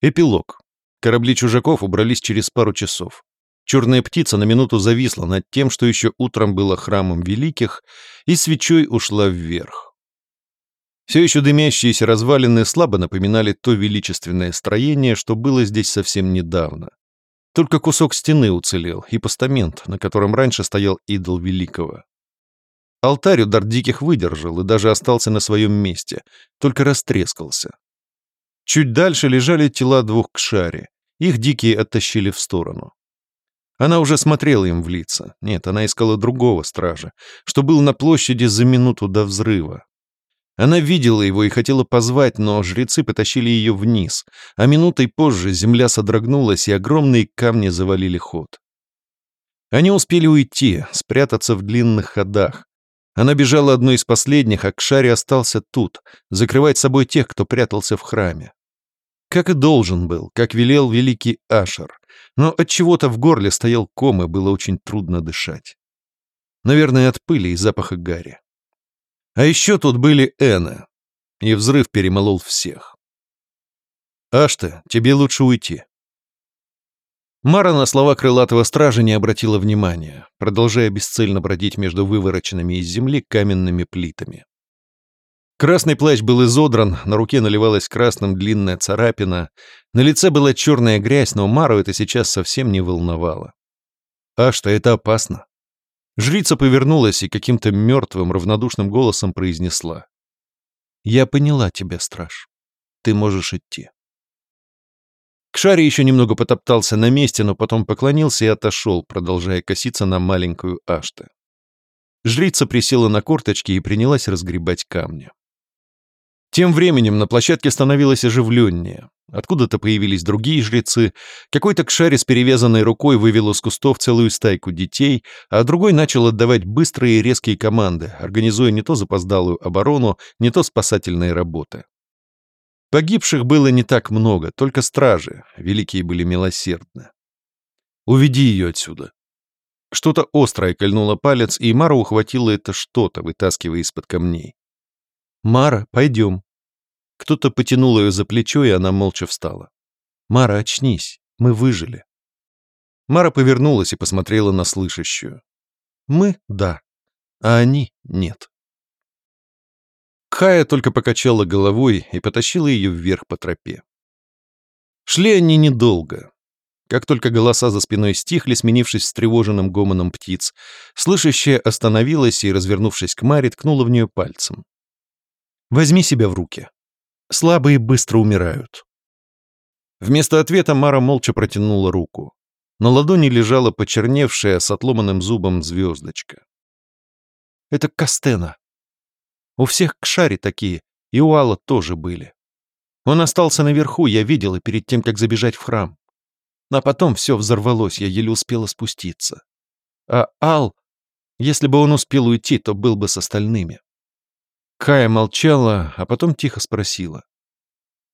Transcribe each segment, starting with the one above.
Эпилог. Корабли чужаков убрались через пару часов. Черная птица на минуту зависла над тем, что еще утром было храмом великих, и свечой ушла вверх. Все еще дымящиеся развалины слабо напоминали то величественное строение, что было здесь совсем недавно. Только кусок стены уцелел и постамент, на котором раньше стоял идол великого. Алтарь удар диких выдержал и даже остался на своем месте, только растрескался. Чуть дальше лежали тела двух кшари. Их дикие оттащили в сторону. Она уже смотрела им в лица. Нет, она искала другого стража, что был на площади за минуту до взрыва. Она видела его и хотела позвать, но жрецы потащили ее вниз, а минутой позже земля содрогнулась, и огромные камни завалили ход. Они успели уйти, спрятаться в длинных ходах. Она бежала одной из последних, а Кшари остался тут, закрывать собой тех, кто прятался в храме. Как и должен был, как велел великий Ашер. Но от чего то в горле стоял ком, и было очень трудно дышать. Наверное, от пыли и запаха гари. А еще тут были Эны. И взрыв перемолол всех. «Ашта, тебе лучше уйти». Мара на слова крылатого стража не обратила внимания, продолжая бесцельно бродить между вывороченными из земли каменными плитами. Красный плащ был изодран, на руке наливалась красным длинная царапина, на лице была черная грязь, но Мару это сейчас совсем не волновало. А что, это опасно. Жрица повернулась и каким-то мертвым, равнодушным голосом произнесла. «Я поняла тебя, страж. Ты можешь идти». Кшари еще немного потоптался на месте, но потом поклонился и отошел, продолжая коситься на маленькую Аште. Жрица присела на корточки и принялась разгребать камни. Тем временем на площадке становилось оживленнее. Откуда-то появились другие жрецы. Какой-то кшари с перевязанной рукой вывел из кустов целую стайку детей, а другой начал отдавать быстрые и резкие команды, организуя не то запоздалую оборону, не то спасательные работы. Погибших было не так много, только стражи, великие были милосердны. «Уведи ее отсюда». Что-то острое кольнуло палец, и Мара ухватила это что-то, вытаскивая из-под камней. «Мара, пойдем». Кто-то потянул ее за плечо, и она молча встала. «Мара, очнись, мы выжили». Мара повернулась и посмотрела на слышащую. «Мы — да, а они — нет». Кая только покачала головой и потащила ее вверх по тропе. Шли они недолго. Как только голоса за спиной стихли, сменившись встревоженным гомоном птиц, слышащая остановилась и, развернувшись к Маре, ткнула в нее пальцем. Возьми себя в руки. Слабые быстро умирают. Вместо ответа Мара молча протянула руку. На ладони лежала почерневшая с отломанным зубом звездочка. Это Кастена. У всех кшари такие, и у Алла тоже были. Он остался наверху, я видела перед тем, как забежать в храм. А потом все взорвалось, я еле успела спуститься. А Ал, если бы он успел уйти, то был бы с остальными. Кая молчала, а потом тихо спросила.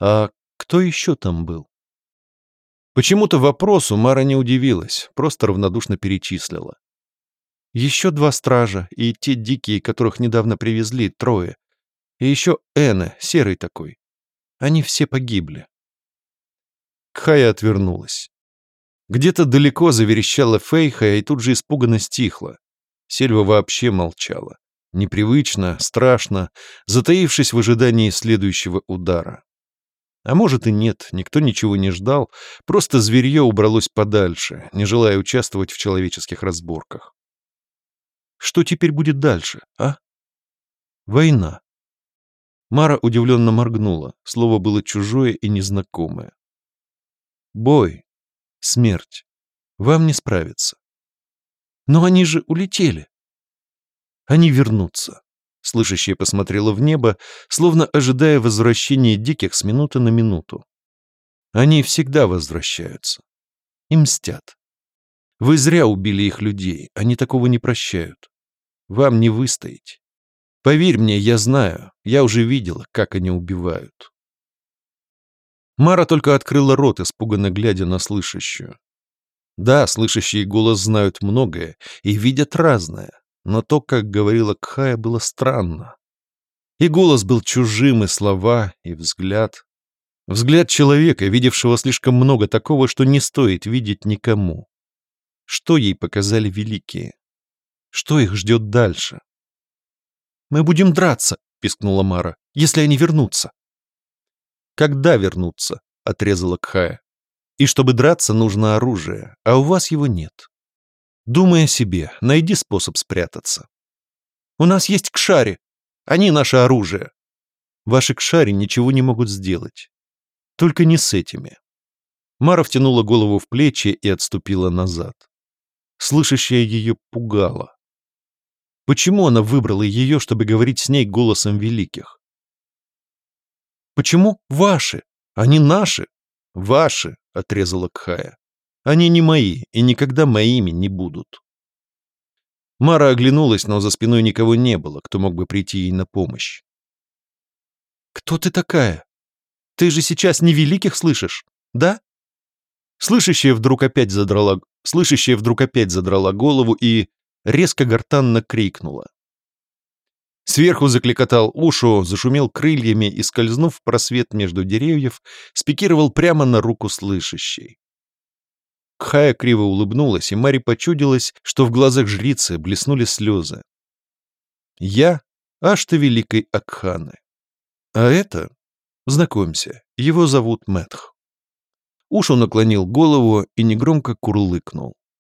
«А кто еще там был?» Почему-то вопросу Мара не удивилась, просто равнодушно перечислила. «Еще два стража, и те дикие, которых недавно привезли, трое. И еще Эна, серый такой. Они все погибли». Кая отвернулась. Где-то далеко заверещала Фейха и тут же испуганно стихла. Сельва вообще молчала. Непривычно, страшно, затаившись в ожидании следующего удара. А может и нет, никто ничего не ждал, просто зверье убралось подальше, не желая участвовать в человеческих разборках. Что теперь будет дальше, а? Война. Мара удивленно моргнула, слово было чужое и незнакомое. Бой. Смерть. Вам не справиться. Но они же улетели. Они вернутся. Слышащая посмотрела в небо, словно ожидая возвращения диких с минуты на минуту. Они всегда возвращаются. И мстят. Вы зря убили их людей, они такого не прощают. Вам не выстоять. Поверь мне, я знаю, я уже видела, как они убивают. Мара только открыла рот, испуганно глядя на слышащую. Да, слышащие голос знают многое и видят разное. Но то, как говорила Кхая, было странно. И голос был чужим, и слова, и взгляд. Взгляд человека, видевшего слишком много такого, что не стоит видеть никому. Что ей показали великие? Что их ждет дальше? «Мы будем драться», — пискнула Мара, — «если они вернутся». «Когда вернутся?» — отрезала Кхая. «И чтобы драться, нужно оружие, а у вас его нет. Думай о себе, найди способ спрятаться». «У нас есть кшари. Они наше оружие». «Ваши кшари ничего не могут сделать. Только не с этими». Мара втянула голову в плечи и отступила назад. Слышащая ее пугала. Почему она выбрала ее, чтобы говорить с ней голосом великих? Почему ваши? Они наши. Ваши, отрезала Кхая. Они не мои и никогда моими не будут. Мара оглянулась, но за спиной никого не было, кто мог бы прийти ей на помощь. «Кто ты такая? Ты же сейчас не великих слышишь, да?» Слышащая вдруг опять задрала, слышащая вдруг опять задрала голову и резко гортанно крикнула. Сверху закликотал ушу, зашумел крыльями и, скользнув в просвет между деревьев, спикировал прямо на руку слышащей. Кхая криво улыбнулась, и Мари почудилась, что в глазах жрицы блеснули слезы. «Я — Ашта Великой Акханы. А это, знакомься, его зовут Мэтх». Ушу наклонил голову и негромко курлыкнул.